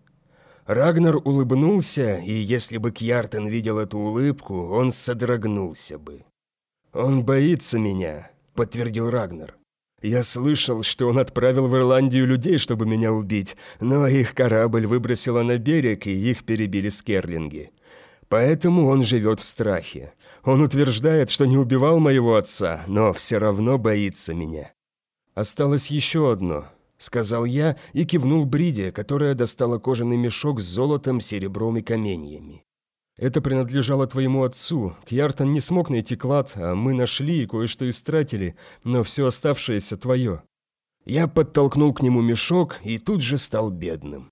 Рагнар улыбнулся, и если бы Кьяртен видел эту улыбку, он содрогнулся бы. «Он боится меня», — подтвердил Рагнар. «Я слышал, что он отправил в Ирландию людей, чтобы меня убить, но их корабль выбросило на берег, и их перебили скерлинги. Поэтому он живет в страхе. Он утверждает, что не убивал моего отца, но все равно боится меня. Осталось еще одно, сказал я и кивнул Бриде, которая достала кожаный мешок с золотом, серебром и каменьями. Это принадлежало твоему отцу. Кьяртон не смог найти клад, а мы нашли и кое-что истратили, но все оставшееся твое. Я подтолкнул к нему мешок и тут же стал бедным.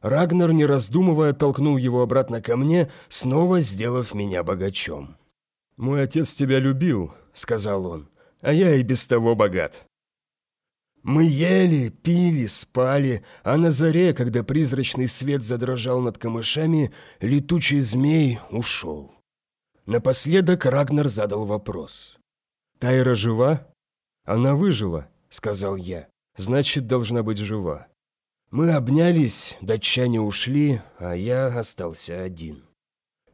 Рагнар, не раздумывая, толкнул его обратно ко мне, снова сделав меня богачом. «Мой отец тебя любил», — сказал он, — «а я и без того богат». Мы ели, пили, спали, а на заре, когда призрачный свет задрожал над камышами, летучий змей ушел. Напоследок Рагнар задал вопрос. «Тайра жива?» «Она выжила», — сказал я. «Значит, должна быть жива». Мы обнялись, датчане ушли, а я остался один.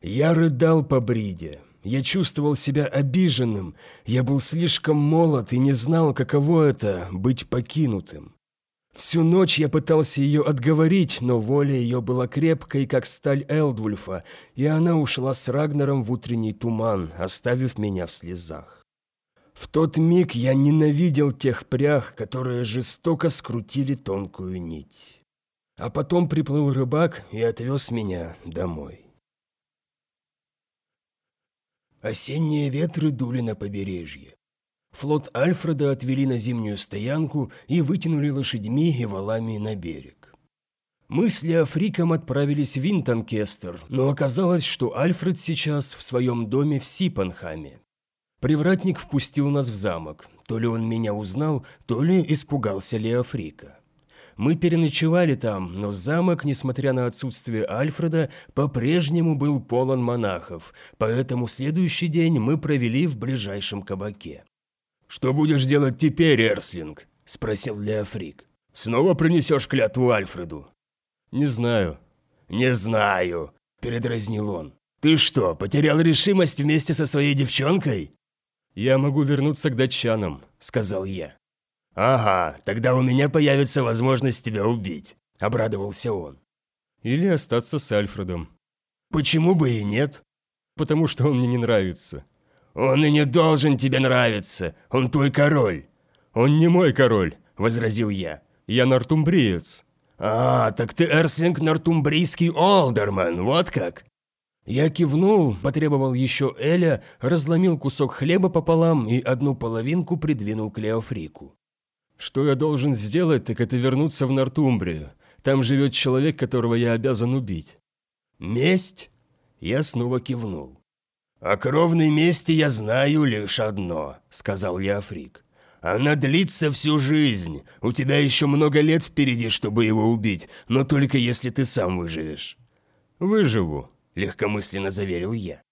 Я рыдал по бриде, я чувствовал себя обиженным, я был слишком молод и не знал, каково это – быть покинутым. Всю ночь я пытался ее отговорить, но воля ее была крепкой, как сталь Элдвульфа, и она ушла с Рагнером в утренний туман, оставив меня в слезах. В тот миг я ненавидел тех прях, которые жестоко скрутили тонкую нить. А потом приплыл рыбак и отвез меня домой. Осенние ветры дули на побережье. Флот Альфреда отвели на зимнюю стоянку и вытянули лошадьми и валами на берег. Мы с Леофриком отправились в Винтонкестер, но оказалось, что Альфред сейчас в своем доме в Сипанхаме. Привратник впустил нас в замок. То ли он меня узнал, то ли испугался Леофрика. Мы переночевали там, но замок, несмотря на отсутствие Альфреда, по-прежнему был полон монахов, поэтому следующий день мы провели в ближайшем кабаке. «Что будешь делать теперь, Эрслинг?» – спросил Леофрик. «Снова принесешь клятву Альфреду?» «Не знаю». «Не знаю», – передразнил он. Ты что, потерял решимость вместе со своей девчонкой?» «Я могу вернуться к датчанам», — сказал я. «Ага, тогда у меня появится возможность тебя убить», — обрадовался он. «Или остаться с Альфредом». «Почему бы и нет?» «Потому что он мне не нравится». «Он и не должен тебе нравиться, он твой король». «Он не мой король», — возразил я. «Я нортумбриец». «А, так ты Эрслинг Нортумбрийский Олдерман, вот как?» Я кивнул, потребовал еще Эля, разломил кусок хлеба пополам и одну половинку придвинул к Леофрику. «Что я должен сделать, так это вернуться в Нортумбрию. Там живет человек, которого я обязан убить». «Месть?» Я снова кивнул. «О кровной мести я знаю лишь одно», — сказал Леофрик. «Она длится всю жизнь. У тебя еще много лет впереди, чтобы его убить, но только если ты сам выживешь». «Выживу», легкомысленно заверил я.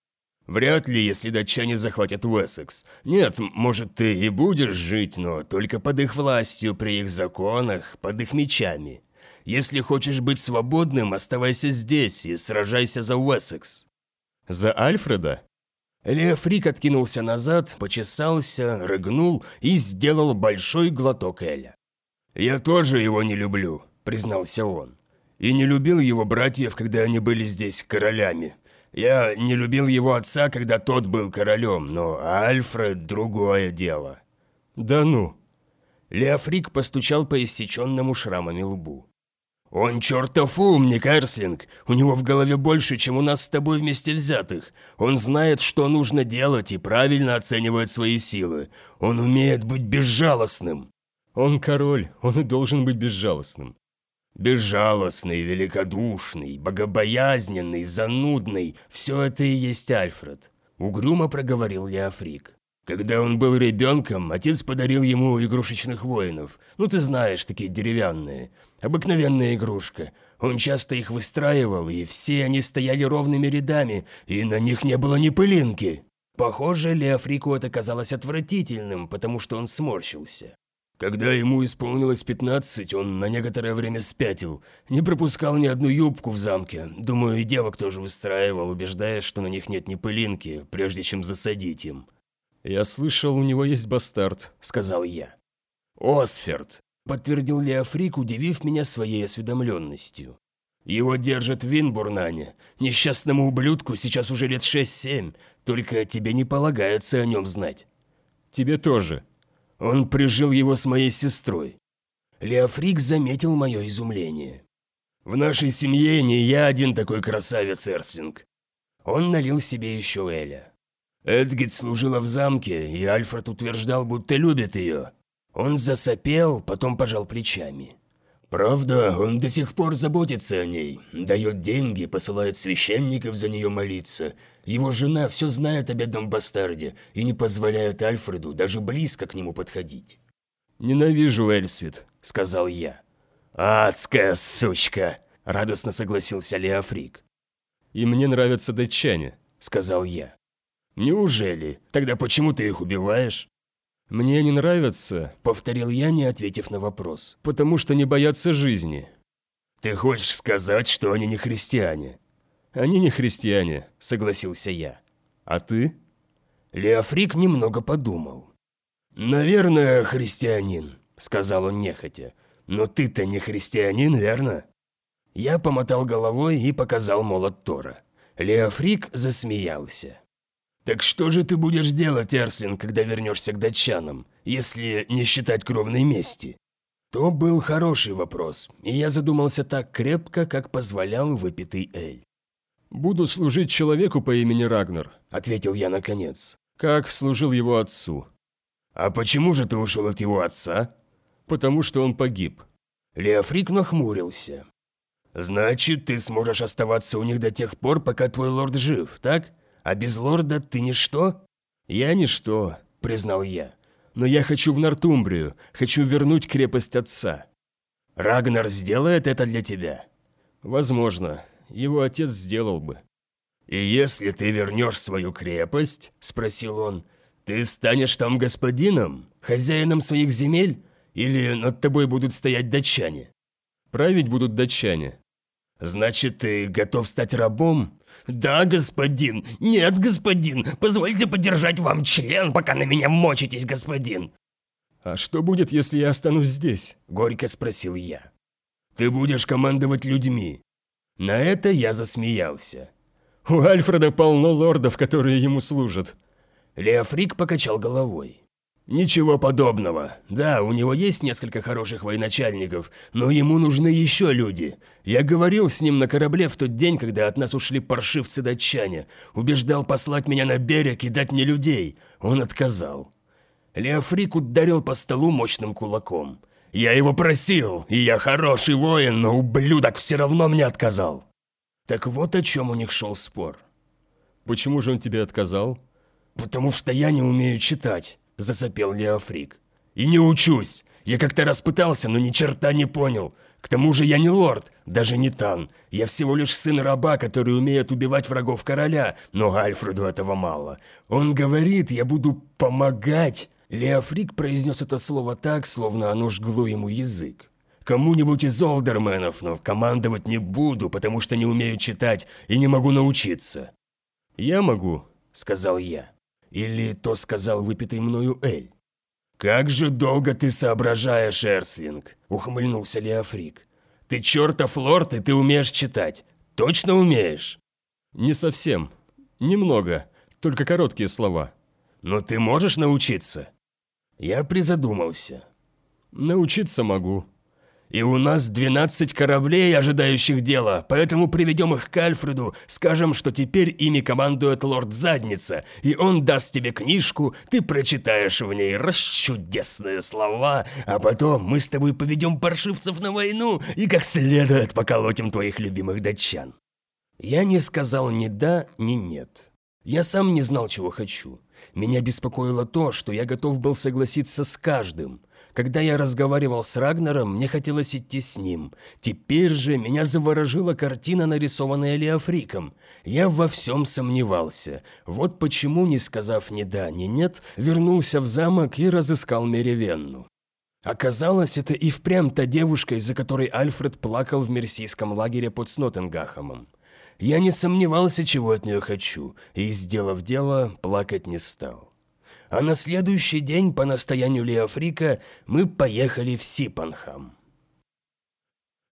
«Вряд ли, если датчане захватят Уэссекс. Нет, может, ты и будешь жить, но только под их властью, при их законах, под их мечами. Если хочешь быть свободным, оставайся здесь и сражайся за Уэссекс». «За Альфреда?» Леофрик откинулся назад, почесался, рыгнул и сделал большой глоток Эля. «Я тоже его не люблю», — признался он и не любил его братьев, когда они были здесь королями. Я не любил его отца, когда тот был королем, но Альфред – другое дело». «Да ну!» Леофрик постучал по иссеченному шрамами лбу. «Он чертов умник, Эрслинг. У него в голове больше, чем у нас с тобой вместе взятых. Он знает, что нужно делать и правильно оценивает свои силы. Он умеет быть безжалостным». «Он король, он и должен быть безжалостным. Безжалостный, великодушный, богобоязненный, занудный – все это и есть Альфред. Угрюмо проговорил Леофрик. Когда он был ребенком, отец подарил ему игрушечных воинов. Ну, ты знаешь, такие деревянные. Обыкновенная игрушка. Он часто их выстраивал, и все они стояли ровными рядами, и на них не было ни пылинки. Похоже, Леофрику это казалось отвратительным, потому что он сморщился. Когда ему исполнилось 15, он на некоторое время спятил. Не пропускал ни одну юбку в замке. Думаю, и девок тоже выстраивал, убеждая, что на них нет ни пылинки, прежде чем засадить им. «Я слышал, у него есть бастард», — сказал я. «Осферд», — подтвердил Леофрик, удивив меня своей осведомленностью. «Его держат в Винбурнане. Несчастному ублюдку сейчас уже лет 6-7, только тебе не полагается о нем знать». «Тебе тоже», он прижил его с моей сестрой. Леофрик заметил мое изумление. В нашей семье не я один такой красавец, Эрслинг. Он налил себе еще Эля. Эдгит служила в замке, и Альфред утверждал, будто любит ее. Он засопел, потом пожал плечами. Правда, он до сих пор заботится о ней, дает деньги, посылает священников за нее молиться. Его жена все знает о бедном бастарде и не позволяет Альфреду даже близко к нему подходить. «Ненавижу Эльсвит», — сказал я. «Адская сучка!» — радостно согласился Леофрик. «И мне нравятся датчане», — сказал я. «Неужели? Тогда почему ты их убиваешь?» «Мне не нравятся», — повторил я, не ответив на вопрос, «потому что не боятся жизни». «Ты хочешь сказать, что они не христиане?» «Они не христиане», — согласился я. «А ты?» Леофрик немного подумал. «Наверное, христианин», — сказал он нехотя. «Но ты-то не христианин, верно?» Я помотал головой и показал молот Тора. Леофрик засмеялся. «Так что же ты будешь делать, Эрслин, когда вернешься к датчанам, если не считать кровной мести?» То был хороший вопрос, и я задумался так крепко, как позволял выпитый Эль. «Буду служить человеку по имени Рагнар», — ответил я наконец, — «как служил его отцу». «А почему же ты ушел от его отца?» «Потому что он погиб». Леофрик нахмурился. «Значит, ты сможешь оставаться у них до тех пор, пока твой лорд жив, так?» А без лорда ты ничто?» «Я ничто», — признал я. «Но я хочу в Нортумбрию, хочу вернуть крепость отца». «Рагнар сделает это для тебя?» «Возможно. Его отец сделал бы». «И если ты вернешь свою крепость?» – спросил он. «Ты станешь там господином, хозяином своих земель? Или над тобой будут стоять датчане?» «Править будут датчане». «Значит, ты готов стать рабом? «Да, господин! Нет, господин! Позвольте подержать вам член, пока на меня мочитесь, господин!» «А что будет, если я останусь здесь?» – горько спросил я. «Ты будешь командовать людьми». На это я засмеялся. «У Альфреда полно лордов, которые ему служат». Леофрик покачал головой. «Ничего подобного. Да, у него есть несколько хороших военачальников, но ему нужны еще люди. Я говорил с ним на корабле в тот день, когда от нас ушли паршивцы-датчане. Убеждал послать меня на берег и дать мне людей. Он отказал. Леофрик ударил по столу мощным кулаком. Я его просил, и я хороший воин, но ублюдок все равно мне отказал». Так вот о чем у них шел спор. «Почему же он тебе отказал?» «Потому что я не умею читать». – засопел Леофрик. «И не учусь! Я как-то раз пытался, но ни черта не понял. К тому же я не лорд, даже не тан. Я всего лишь сын раба, который умеет убивать врагов короля, но Альфреду этого мало. Он говорит, я буду помогать». Леофрик произнес это слово так, словно оно жгло ему язык. «Кому-нибудь из олдерменов, но командовать не буду, потому что не умею читать и не могу научиться». «Я могу», — сказал я. Или то сказал выпитый мною Эль? «Как же долго ты соображаешь, Эрслинг!» – ухмыльнулся Леофрик. «Ты чертов лорд, и ты умеешь читать. Точно умеешь?» «Не совсем. Немного. Только короткие слова». «Но ты можешь научиться?» Я призадумался. «Научиться могу», и у нас 12 кораблей, ожидающих дела, поэтому приведем их к Альфреду, скажем, что теперь ими командует лорд Задница, и он даст тебе книжку, ты прочитаешь в ней расчудесные слова, а потом мы с тобой поведем паршивцев на войну и как следует поколотим твоих любимых датчан». Я не сказал ни да, ни нет. Я сам не знал, чего хочу. Меня беспокоило то, что я готов был согласиться с каждым – когда я разговаривал с Рагнером, мне хотелось идти с ним. Теперь же меня заворожила картина, нарисованная Леофриком. Я во всем сомневался. Вот почему, не сказав ни да, ни нет, вернулся в замок и разыскал Меревенну. Оказалось, это и впрямь та девушка, из-за которой Альфред плакал в мерсийском лагере под Снотенгахомом. Я не сомневался, чего от нее хочу, и, сделав дело, плакать не стал а на следующий день по настоянию Леофрика мы поехали в Сипанхам.